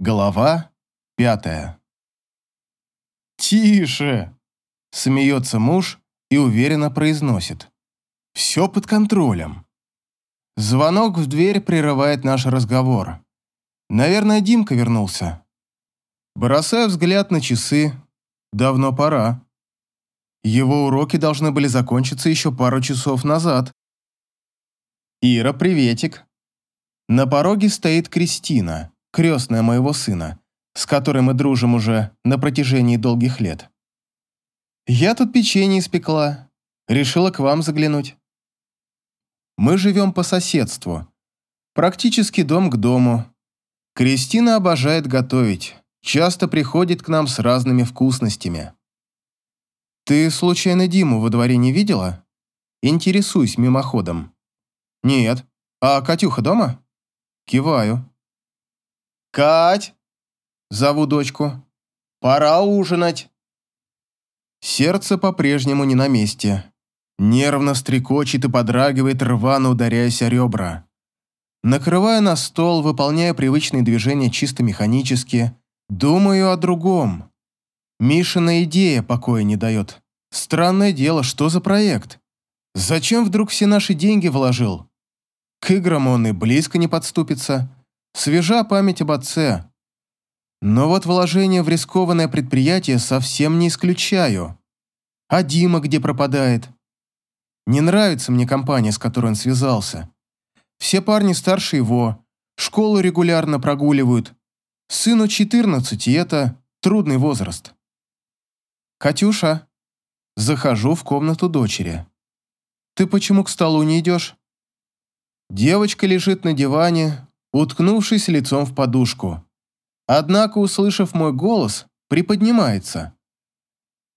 Глава пятая. «Тише!» – смеется муж и уверенно произносит. «Все под контролем». Звонок в дверь прерывает наш разговор. Наверное, Димка вернулся. Бросаю взгляд на часы. Давно пора. Его уроки должны были закончиться еще пару часов назад. «Ира, приветик!» На пороге стоит Кристина крестная моего сына, с которой мы дружим уже на протяжении долгих лет. Я тут печенье испекла, решила к вам заглянуть. Мы живем по соседству, практически дом к дому. Кристина обожает готовить, часто приходит к нам с разными вкусностями. Ты, случайно, Диму во дворе не видела? Интересуюсь мимоходом. Нет. А Катюха дома? Киваю. «Кать!» – зову дочку. «Пора ужинать!» Сердце по-прежнему не на месте. Нервно стрекочет и подрагивает, рвано ударяясь о ребра. Накрывая на стол, выполняя привычные движения чисто механически, думаю о другом. Мишина идея покоя не дает. Странное дело, что за проект? Зачем вдруг все наши деньги вложил? К играм он и близко не подступится. Свежа память об отце. Но вот вложение в рискованное предприятие совсем не исключаю. А Дима где пропадает? Не нравится мне компания, с которой он связался. Все парни старше его, школу регулярно прогуливают. Сыну 14, и это трудный возраст. «Катюша, захожу в комнату дочери. Ты почему к столу не идешь?» Девочка лежит на диване, уткнувшись лицом в подушку. Однако, услышав мой голос, приподнимается.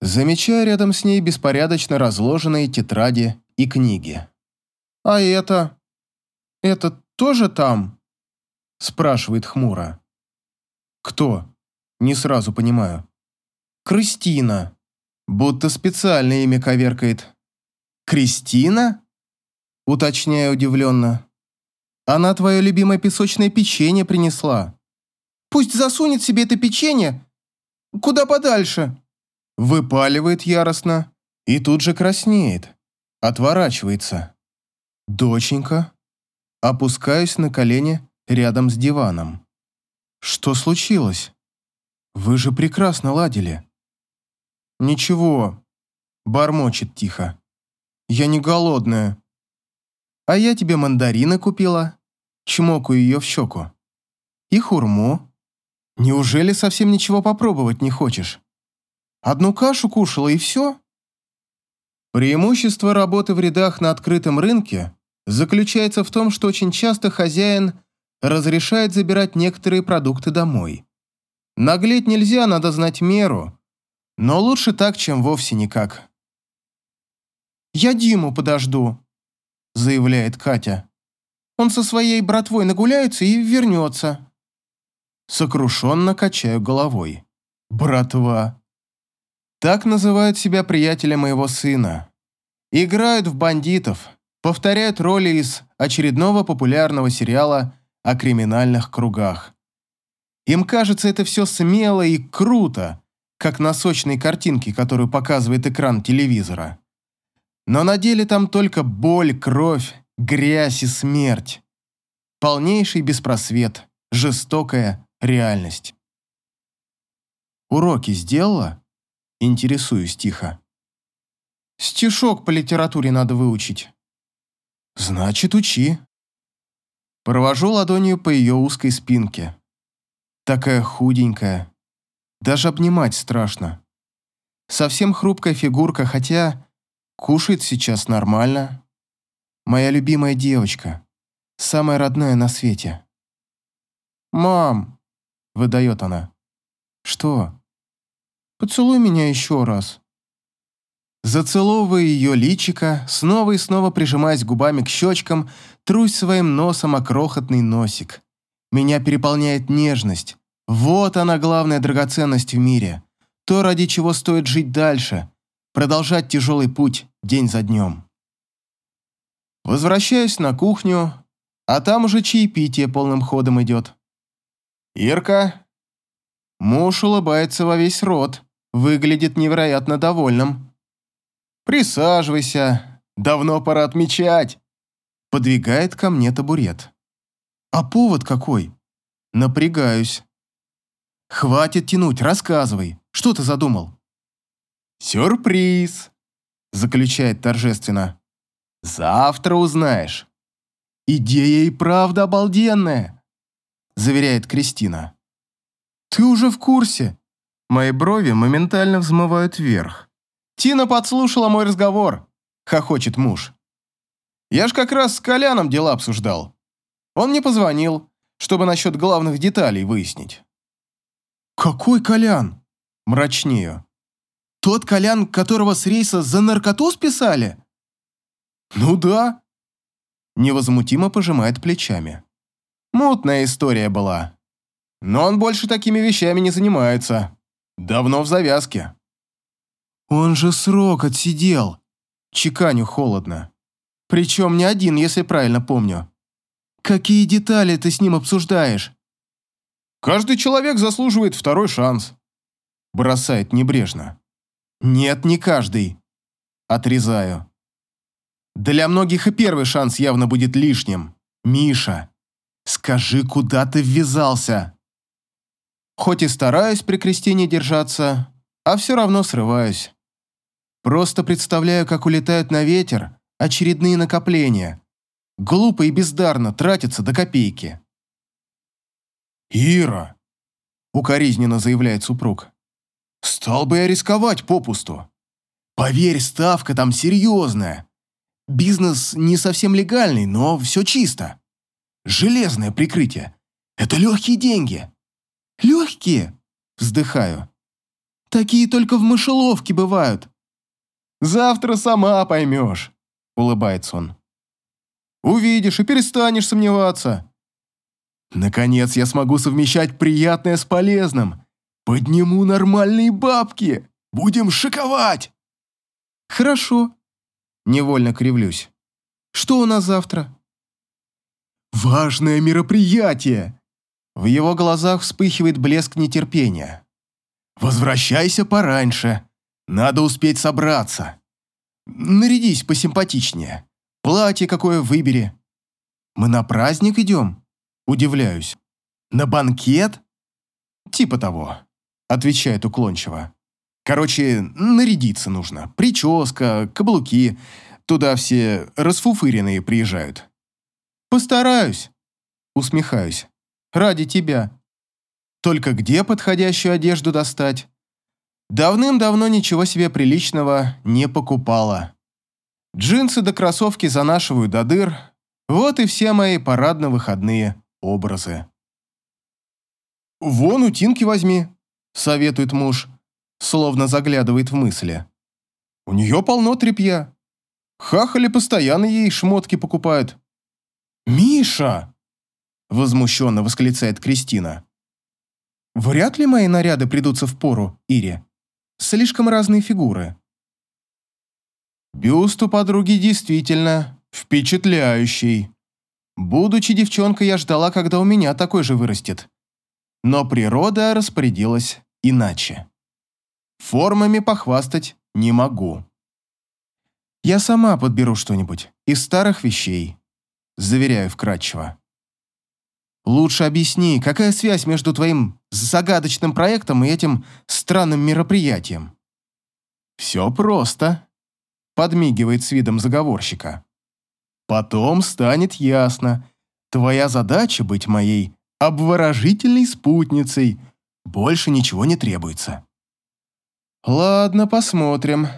Замечаю рядом с ней беспорядочно разложенные тетради и книги. «А это? Это тоже там?» спрашивает хмуро. «Кто?» Не сразу понимаю. «Кристина». Будто специально имя коверкает. «Кристина?» Уточняю удивленно. Она твое любимое песочное печенье принесла. Пусть засунет себе это печенье куда подальше. Выпаливает яростно и тут же краснеет. Отворачивается. Доченька. Опускаюсь на колени рядом с диваном. Что случилось? Вы же прекрасно ладили. Ничего. Бормочет тихо. Я не голодная. А я тебе мандарины купила. Чмокаю ее в щеку. И хурму. Неужели совсем ничего попробовать не хочешь? Одну кашу кушала и все? Преимущество работы в рядах на открытом рынке заключается в том, что очень часто хозяин разрешает забирать некоторые продукты домой. Наглеть нельзя, надо знать меру. Но лучше так, чем вовсе никак. «Я Диму подожду», заявляет Катя. Он со своей братвой нагуляется и вернется. Сокрушенно качаю головой. Братва. Так называют себя приятеля моего сына. Играют в бандитов, повторяют роли из очередного популярного сериала о криминальных кругах. Им кажется это все смело и круто, как на сочной картинке, которую показывает экран телевизора. Но на деле там только боль, кровь, грязь и смерть. Полнейший беспросвет, жестокая реальность. «Уроки сделала?» Интересуюсь тихо. «Стишок по литературе надо выучить». «Значит, учи». Провожу ладонью по ее узкой спинке. Такая худенькая. Даже обнимать страшно. Совсем хрупкая фигурка, хотя Кушает сейчас нормально. Моя любимая девочка. Самая родная на свете. «Мам!» – выдает она. «Что?» «Поцелуй меня еще раз». Зацеловывая ее личико, снова и снова прижимаясь губами к щечкам, трусь своим носом о крохотный носик. Меня переполняет нежность. Вот она главная драгоценность в мире. То, ради чего стоит жить дальше – продолжать тяжелый путь день за днем. Возвращаюсь на кухню, а там уже чаепитие полным ходом идет. «Ирка, Муж улыбается во весь рот, выглядит невероятно довольным. «Присаживайся, давно пора отмечать!» Подвигает ко мне табурет. «А повод какой?» Напрягаюсь. «Хватит тянуть, рассказывай. Что ты задумал?» «Сюрприз!» заключает торжественно. «Завтра узнаешь». «Идея и правда обалденная!» заверяет Кристина. «Ты уже в курсе?» Мои брови моментально взмывают вверх. «Тина подслушала мой разговор», — хохочет муж. «Я ж как раз с Коляном дела обсуждал. Он мне позвонил, чтобы насчет главных деталей выяснить». «Какой Колян?» Мрачнею. «Тот Колян, которого с рейса за наркоту списали?» «Ну да». Невозмутимо пожимает плечами. Мутная история была. Но он больше такими вещами не занимается. Давно в завязке. Он же срок отсидел. Чеканю холодно. Причем не один, если правильно помню. Какие детали ты с ним обсуждаешь? Каждый человек заслуживает второй шанс. Бросает небрежно. Нет, не каждый. Отрезаю. Для многих и первый шанс явно будет лишним. Миша, скажи, куда ты ввязался? Хоть и стараюсь при Кристине держаться, а все равно срываюсь. Просто представляю, как улетают на ветер очередные накопления. Глупо и бездарно тратятся до копейки. «Ира!» — укоризненно заявляет супруг. «Стал бы я рисковать попусту. Поверь, ставка там серьезная. Бизнес не совсем легальный, но все чисто. Железное прикрытие. Это легкие деньги». «Легкие?» — вздыхаю. «Такие только в мышеловке бывают. Завтра сама поймешь», — улыбается он. «Увидишь и перестанешь сомневаться». «Наконец я смогу совмещать приятное с полезным. Подниму нормальные бабки. Будем шиковать». «Хорошо», — невольно кривлюсь. «Что у нас завтра?» «Важное мероприятие!» В его глазах вспыхивает блеск нетерпения. «Возвращайся пораньше. Надо успеть собраться. Нарядись посимпатичнее. Платье какое выбери. Мы на праздник идем? Удивляюсь. На банкет? Типа того, отвечает уклончиво. Короче, нарядиться нужно. Прическа, каблуки. Туда все расфуфыренные приезжают. Постараюсь. Усмехаюсь. Ради тебя. Только где подходящую одежду достать? Давным-давно ничего себе приличного не покупала. Джинсы до да кроссовки занашиваю до дыр. Вот и все мои парадно-выходные образы. «Вон у Тинки возьми», — советует муж, словно заглядывает в мысли. «У нее полно тряпья. Хахали постоянно ей шмотки покупают». «Миша!» — возмущенно восклицает Кристина. «Вряд ли мои наряды придутся в пору, Ире. Слишком разные фигуры. Бюст у подруги действительно впечатляющий. Будучи девчонкой, я ждала, когда у меня такой же вырастет. Но природа распорядилась иначе. Формами похвастать не могу. Я сама подберу что-нибудь из старых вещей, заверяю вкратчиво. Лучше объясни, какая связь между твоим загадочным проектом и этим странным мероприятием? Все просто, подмигивает с видом заговорщика. Потом станет ясно. Твоя задача быть моей обворожительной спутницей. Больше ничего не требуется. Ладно, посмотрим.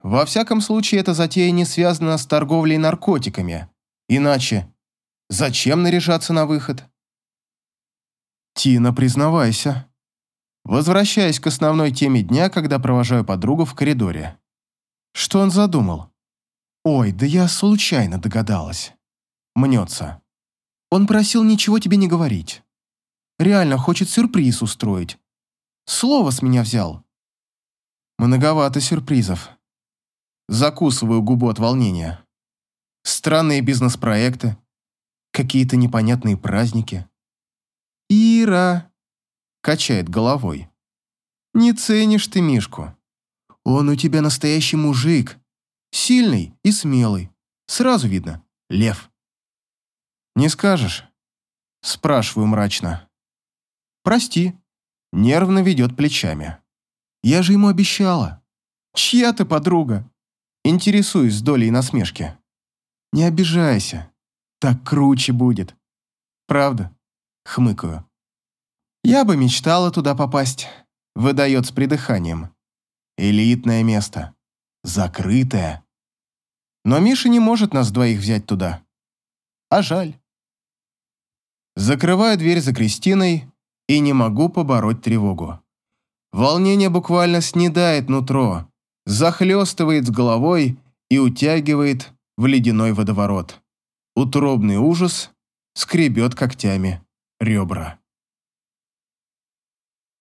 Во всяком случае, эта затея не связана с торговлей наркотиками. Иначе, зачем наряжаться на выход? «Тина, признавайся». Возвращаясь к основной теме дня, когда провожаю подругу в коридоре. Что он задумал? «Ой, да я случайно догадалась». Мнется. Он просил ничего тебе не говорить. Реально хочет сюрприз устроить. Слово с меня взял. Многовато сюрпризов. Закусываю губу от волнения. Странные бизнес-проекты, какие-то непонятные праздники. «Ира!» – качает головой. Не ценишь ты Мишку. Он у тебя настоящий мужик. Сильный и смелый. Сразу видно. Лев. Не скажешь? Спрашиваю мрачно. Прости. Нервно ведет плечами. Я же ему обещала. Чья ты подруга? Интересуюсь с долей насмешки. Не обижайся. Так круче будет. Правда? Хмыкаю. Я бы мечтала туда попасть. Выдает с придыханием. Элитное место. Закрытое. Но Миша не может нас двоих взять туда. А жаль. Закрываю дверь за Кристиной и не могу побороть тревогу. Волнение буквально снедает нутро, захлестывает с головой и утягивает в ледяной водоворот. Утробный ужас скребет когтями ребра.